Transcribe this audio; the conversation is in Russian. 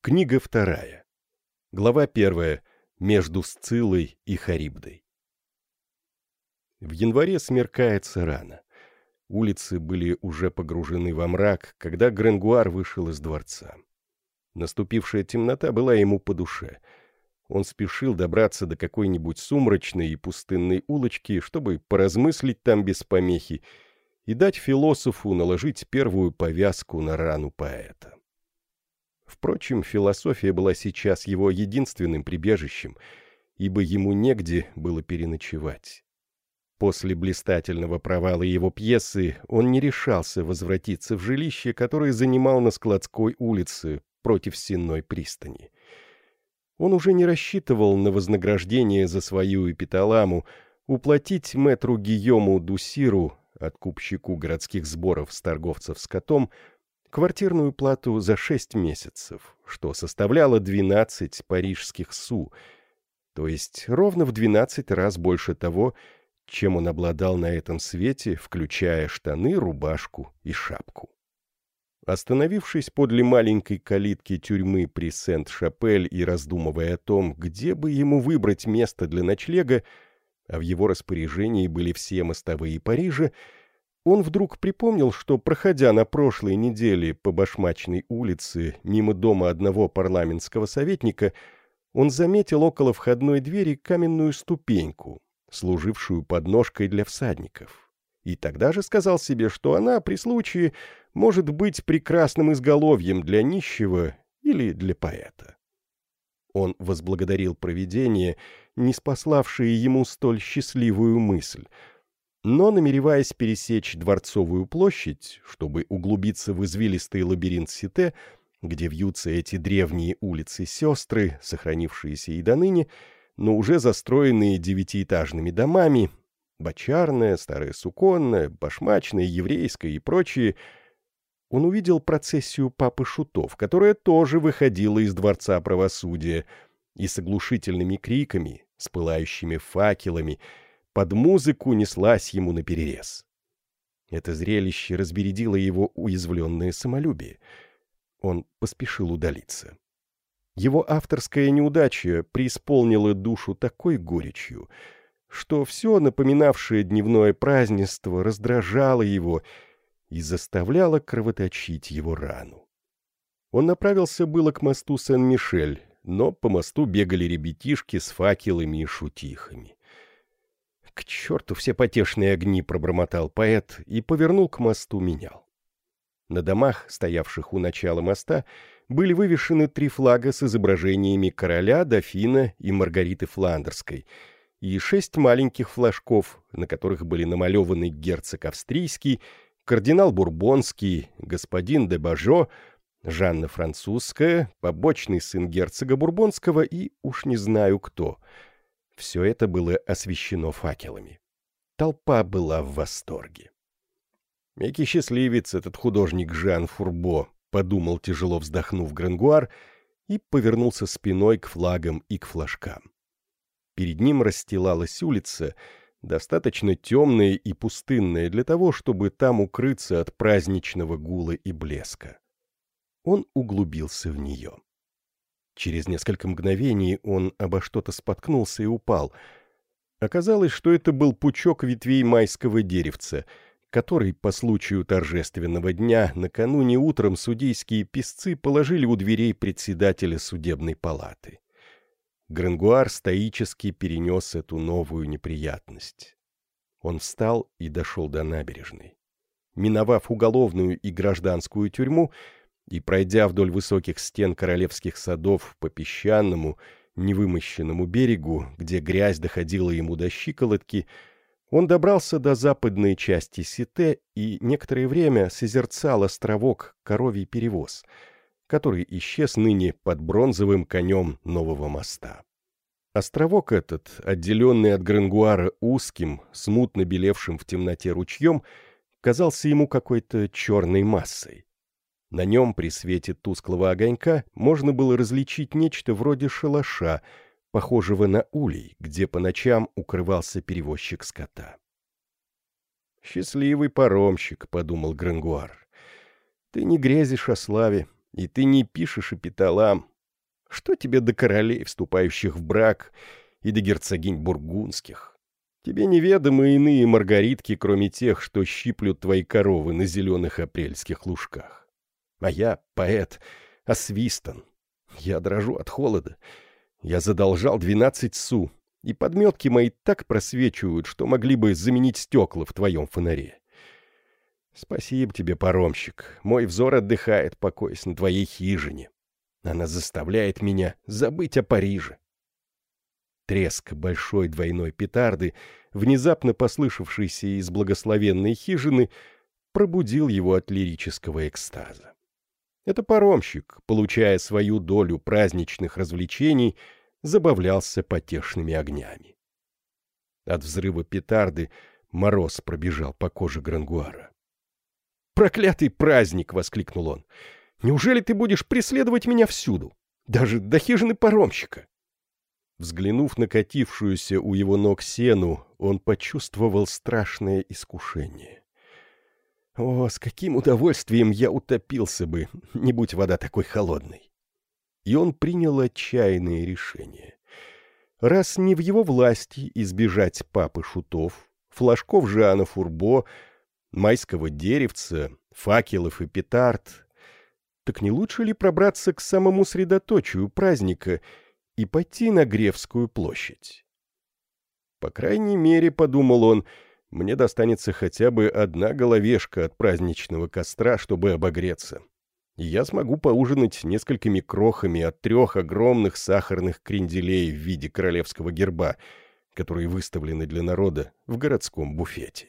Книга вторая. Глава первая. Между Сцилой и Харибдой. В январе смеркается рано. Улицы были уже погружены во мрак, когда Гренгуар вышел из дворца. Наступившая темнота была ему по душе. Он спешил добраться до какой-нибудь сумрачной и пустынной улочки, чтобы поразмыслить там без помехи и дать философу наложить первую повязку на рану поэта. Впрочем, философия была сейчас его единственным прибежищем, ибо ему негде было переночевать. После блистательного провала его пьесы он не решался возвратиться в жилище, которое занимал на складской улице против Сенной пристани. Он уже не рассчитывал на вознаграждение за свою эпиталаму, уплатить мэтру Гийому Дусиру, откупщику городских сборов с торговцев скотом, квартирную плату за шесть месяцев, что составляло 12 парижских су, то есть ровно в 12 раз больше того, чем он обладал на этом свете, включая штаны, рубашку и шапку. Остановившись подле маленькой калитки тюрьмы при Сент-Шапель и раздумывая о том, где бы ему выбрать место для ночлега, а в его распоряжении были все мостовые Парижа, он вдруг припомнил, что, проходя на прошлой неделе по Башмачной улице мимо дома одного парламентского советника, он заметил около входной двери каменную ступеньку, служившую подножкой для всадников. И тогда же сказал себе, что она при случае может быть прекрасным изголовьем для нищего или для поэта. Он возблагодарил провидение, не спаславшее ему столь счастливую мысль, но, намереваясь пересечь Дворцовую площадь, чтобы углубиться в извилистый лабиринт Сите, где вьются эти древние улицы-сестры, сохранившиеся и до ныне, но уже застроенные девятиэтажными домами, бочарная, старая суконная, башмачная, еврейская и прочие, он увидел процессию папы Шутов, которая тоже выходила из Дворца Правосудия, и с оглушительными криками, с пылающими факелами, под музыку неслась ему наперерез. Это зрелище разбередило его уязвленное самолюбие. Он поспешил удалиться. Его авторская неудача преисполнила душу такой горечью, что все напоминавшее дневное празднество раздражало его и заставляло кровоточить его рану. Он направился было к мосту Сен-Мишель, но по мосту бегали ребятишки с факелами и шутихами. «К черту все потешные огни!» — пробормотал поэт и повернул к мосту менял. На домах, стоявших у начала моста, были вывешены три флага с изображениями короля, дофина и Маргариты Фландерской, и шесть маленьких флажков, на которых были намалеваны герцог австрийский, кардинал Бурбонский, господин де Бажо, Жанна Французская, побочный сын герцога Бурбонского и уж не знаю кто. Все это было освещено факелами. Толпа была в восторге. Некий счастливец этот художник Жан Фурбо, — подумал, тяжело вздохнув Грангуар, и повернулся спиной к флагам и к флажкам. Перед ним расстилалась улица, достаточно темная и пустынная для того, чтобы там укрыться от праздничного гула и блеска. Он углубился в нее. Через несколько мгновений он обо что-то споткнулся и упал. Оказалось, что это был пучок ветвей майского деревца — который по случаю торжественного дня накануне утром судейские писцы положили у дверей председателя судебной палаты. Грангуар стоически перенес эту новую неприятность. Он встал и дошел до набережной. Миновав уголовную и гражданскую тюрьму и пройдя вдоль высоких стен королевских садов по песчаному, невымощенному берегу, где грязь доходила ему до щиколотки, он добрался до западной части Сите и некоторое время созерцал островок «Коровий перевоз», который исчез ныне под бронзовым конем нового моста. Островок этот, отделенный от Грангуара узким, смутно белевшим в темноте ручьем, казался ему какой-то черной массой. На нем при свете тусклого огонька можно было различить нечто вроде шалаша — похожего на улей, где по ночам укрывался перевозчик скота. «Счастливый паромщик», — подумал Грангуар. «Ты не грезишь о славе И ты не пишешь эпиталам. Что тебе до королей, вступающих в брак, и до герцогинь бургундских? Тебе неведомы иные маргаритки, кроме тех, что щиплют твои коровы на зеленых апрельских лужках. А я поэт, освистан. Я дрожу от холода. Я задолжал двенадцать су, и подметки мои так просвечивают, что могли бы заменить стекла в твоем фонаре. Спасибо тебе, паромщик. Мой взор отдыхает, покоясь на твоей хижине. Она заставляет меня забыть о Париже. Треск большой двойной петарды, внезапно послышавшийся из благословенной хижины, пробудил его от лирического экстаза. Это паромщик, получая свою долю праздничных развлечений, забавлялся потешными огнями. От взрыва петарды мороз пробежал по коже Грангуара. «Проклятый праздник!» — воскликнул он. «Неужели ты будешь преследовать меня всюду? Даже до хижины паромщика?» Взглянув на катившуюся у его ног сену, он почувствовал страшное искушение. О, с каким удовольствием я утопился бы, не будь вода такой холодной. И он принял отчаянное решение. Раз не в его власти избежать папы шутов, флажков Жана Фурбо, майского деревца, факелов и петард, так не лучше ли пробраться к самому средоточию праздника и пойти на Гревскую площадь? По крайней мере, подумал он, — мне достанется хотя бы одна головешка от праздничного костра, чтобы обогреться. И я смогу поужинать несколькими крохами от трех огромных сахарных кренделей в виде королевского герба, которые выставлены для народа в городском буфете.